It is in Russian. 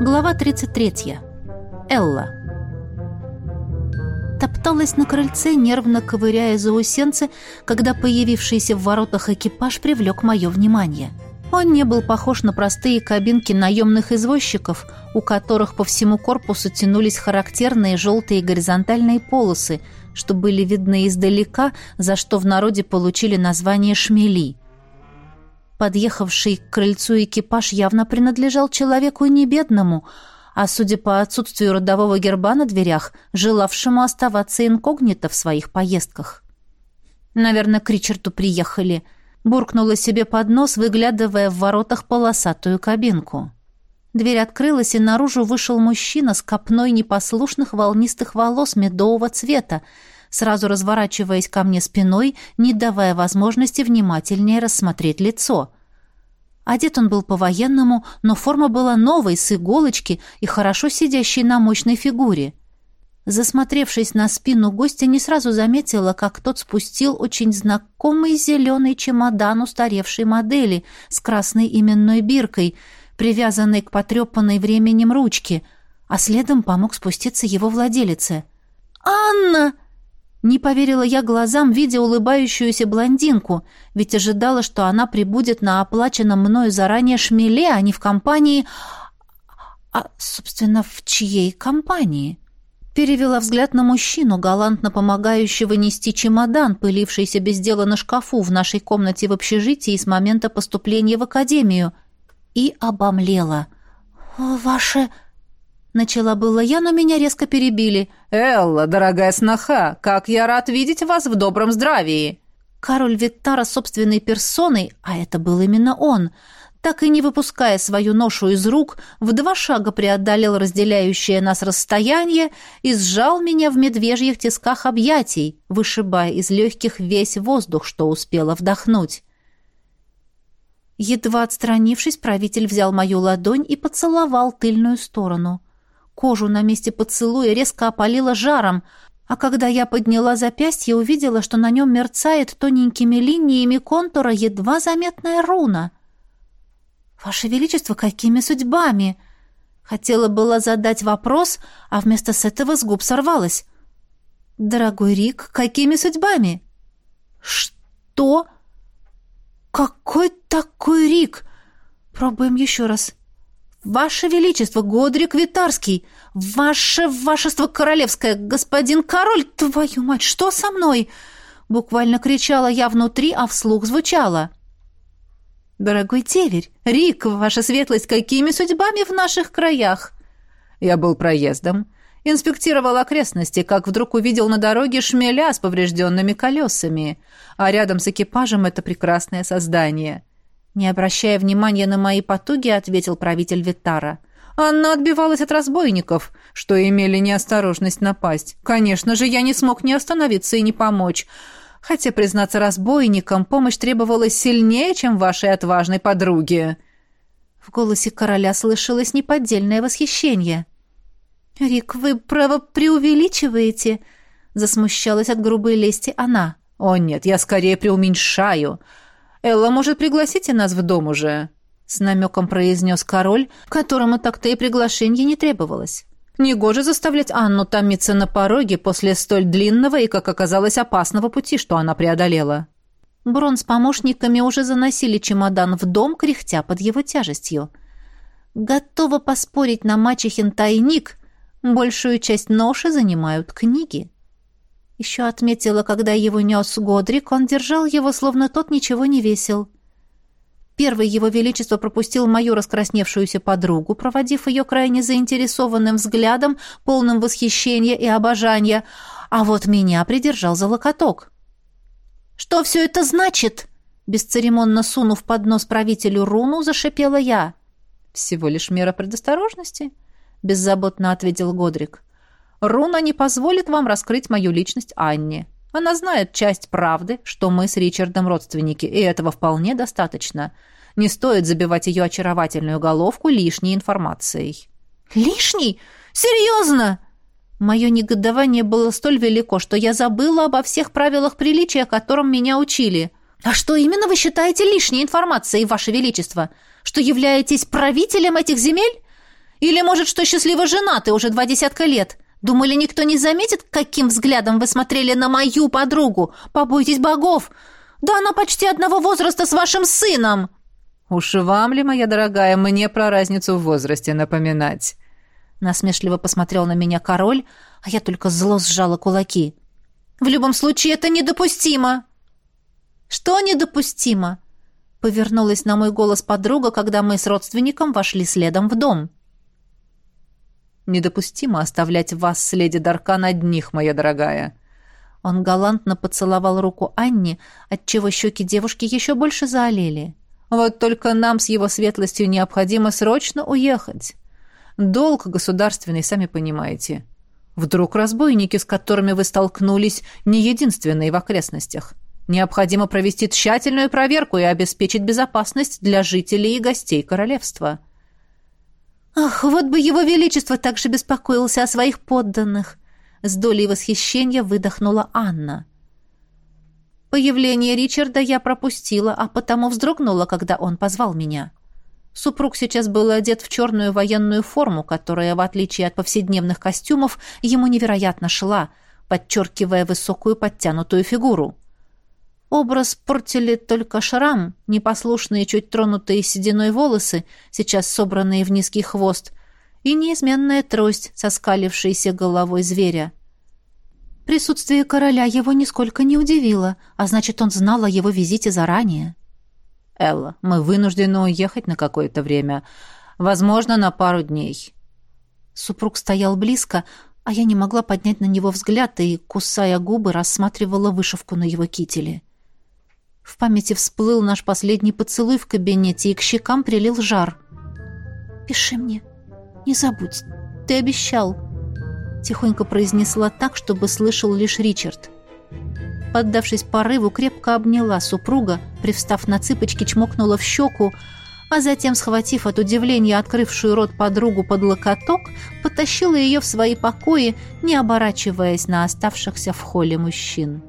Глава 33. Элла. Топталась на крыльце, нервно ковыряя заусенцы, когда появившийся в воротах экипаж привлек мое внимание. Он не был похож на простые кабинки наемных извозчиков, у которых по всему корпусу тянулись характерные желтые горизонтальные полосы, что были видны издалека, за что в народе получили название «шмели». Подъехавший к крыльцу экипаж явно принадлежал человеку не бедному, а, судя по отсутствию родового герба на дверях, желавшему оставаться инкогнито в своих поездках. «Наверное, к Ричарду приехали», — буркнула себе под нос, выглядывая в воротах полосатую кабинку. Дверь открылась, и наружу вышел мужчина с копной непослушных волнистых волос медового цвета, сразу разворачиваясь ко мне спиной, не давая возможности внимательнее рассмотреть лицо. Одет он был по-военному, но форма была новой, с иголочки и хорошо сидящей на мощной фигуре. Засмотревшись на спину гостя, не сразу заметила, как тот спустил очень знакомый зеленый чемодан устаревшей модели с красной именной биркой, привязанной к потрепанной временем ручке, а следом помог спуститься его владелице. «Анна!» Не поверила я глазам, видя улыбающуюся блондинку, ведь ожидала, что она прибудет на оплаченном мною заранее шмеле, а не в компании... А, собственно, в чьей компании? Перевела взгляд на мужчину, галантно помогающего нести чемодан, пылившийся без дела на шкафу в нашей комнате в общежитии с момента поступления в академию, и обомлела. «Ваше...» Начала было я, но меня резко перебили. «Элла, дорогая сноха, как я рад видеть вас в добром здравии!» Король Виттара собственной персоной, а это был именно он, так и не выпуская свою ношу из рук, в два шага преодолел разделяющее нас расстояние и сжал меня в медвежьих тисках объятий, вышибая из легких весь воздух, что успела вдохнуть. Едва отстранившись, правитель взял мою ладонь и поцеловал тыльную сторону. Кожу на месте поцелуя резко опалило жаром, а когда я подняла запястье, увидела, что на нем мерцает тоненькими линиями контура едва заметная руна. «Ваше Величество, какими судьбами?» Хотела была задать вопрос, а вместо с этого с губ сорвалась. «Дорогой Рик, какими судьбами?» «Что? Какой такой Рик?» «Пробуем еще раз. «Ваше Величество, Годрик Витарский! Ваше Вашество Королевское! Господин Король! Твою мать, что со мной?» Буквально кричала я внутри, а вслух звучала. «Дорогой деверь, Рик, ваша светлость, какими судьбами в наших краях?» Я был проездом, инспектировал окрестности, как вдруг увидел на дороге шмеля с поврежденными колесами, а рядом с экипажем это прекрасное создание — не обращая внимания на мои потуги, ответил правитель Витара. Анна отбивалась от разбойников, что имели неосторожность напасть. Конечно же, я не смог не остановиться и не помочь. Хотя, признаться разбойникам, помощь требовалась сильнее, чем вашей отважной подруге. В голосе короля слышалось неподдельное восхищение. «Рик, вы, право, преувеличиваете?» Засмущалась от грубой лести она. «О нет, я скорее преуменьшаю. Элла, может, пригласите нас в дом уже?» С намеком произнес король, которому так-то и приглашение не требовалось. Негоже заставлять Анну томиться на пороге после столь длинного и, как оказалось, опасного пути, что она преодолела. Брон с помощниками уже заносили чемодан в дом, кряхтя под его тяжестью. Готова поспорить на мачехин тайник, большую часть ноши занимают книги. Еще отметила, когда его нес Годрик, он держал его, словно тот ничего не весил. Первый его величество пропустил мою раскрасневшуюся подругу, проводив ее крайне заинтересованным взглядом, полным восхищения и обожания, а вот меня придержал за локоток. «Что все это значит?» Бесцеремонно сунув под нос правителю руну, зашипела я. «Всего лишь мера предосторожности», — беззаботно ответил Годрик. Руна не позволит вам раскрыть мою личность Анне. Она знает часть правды, что мы с Ричардом родственники, и этого вполне достаточно. Не стоит забивать ее очаровательную головку лишней информацией». «Лишней? Серьезно?» Мое негодование было столь велико, что я забыла обо всех правилах приличия, которым меня учили. «А что именно вы считаете лишней информацией, Ваше Величество? Что являетесь правителем этих земель? Или, может, что счастливо женаты уже два десятка лет? Думали, никто не заметит, каким взглядом вы смотрели на мою подругу? Побойтесь богов! Да она почти одного возраста с вашим сыном!» «Уж вам ли, моя дорогая, мне про разницу в возрасте напоминать?» Насмешливо посмотрел на меня король, а я только зло сжала кулаки. «В любом случае, это недопустимо!» «Что недопустимо?» Повернулась на мой голос подруга, когда мы с родственником вошли следом в дом. «Недопустимо оставлять вас с леди Даркан одних, моя дорогая». Он галантно поцеловал руку Анни, отчего щеки девушки еще больше заолели. «Вот только нам с его светлостью необходимо срочно уехать. Долг государственный, сами понимаете. Вдруг разбойники, с которыми вы столкнулись, не единственные в окрестностях. Необходимо провести тщательную проверку и обеспечить безопасность для жителей и гостей королевства». «Ах, вот бы его величество также беспокоился о своих подданных!» С долей восхищения выдохнула Анна. Появление Ричарда я пропустила, а потому вздрогнула, когда он позвал меня. Супруг сейчас был одет в черную военную форму, которая, в отличие от повседневных костюмов, ему невероятно шла, подчеркивая высокую подтянутую фигуру. Образ портили только шрам, непослушные, чуть тронутые сединой волосы, сейчас собранные в низкий хвост, и неизменная трость со скалившейся головой зверя. Присутствие короля его нисколько не удивило, а значит, он знал о его визите заранее. «Элла, мы вынуждены уехать на какое-то время, возможно, на пару дней». Супруг стоял близко, а я не могла поднять на него взгляд и, кусая губы, рассматривала вышивку на его кителе. — в памяти всплыл наш последний поцелуй в кабинете, и к щекам прилил жар. «Пиши мне. Не забудь. Ты обещал». Тихонько произнесла так, чтобы слышал лишь Ричард. Поддавшись порыву, крепко обняла супруга, привстав на цыпочки, чмокнула в щеку, а затем, схватив от удивления открывшую рот подругу под локоток, потащила ее в свои покои, не оборачиваясь на оставшихся в холле мужчин.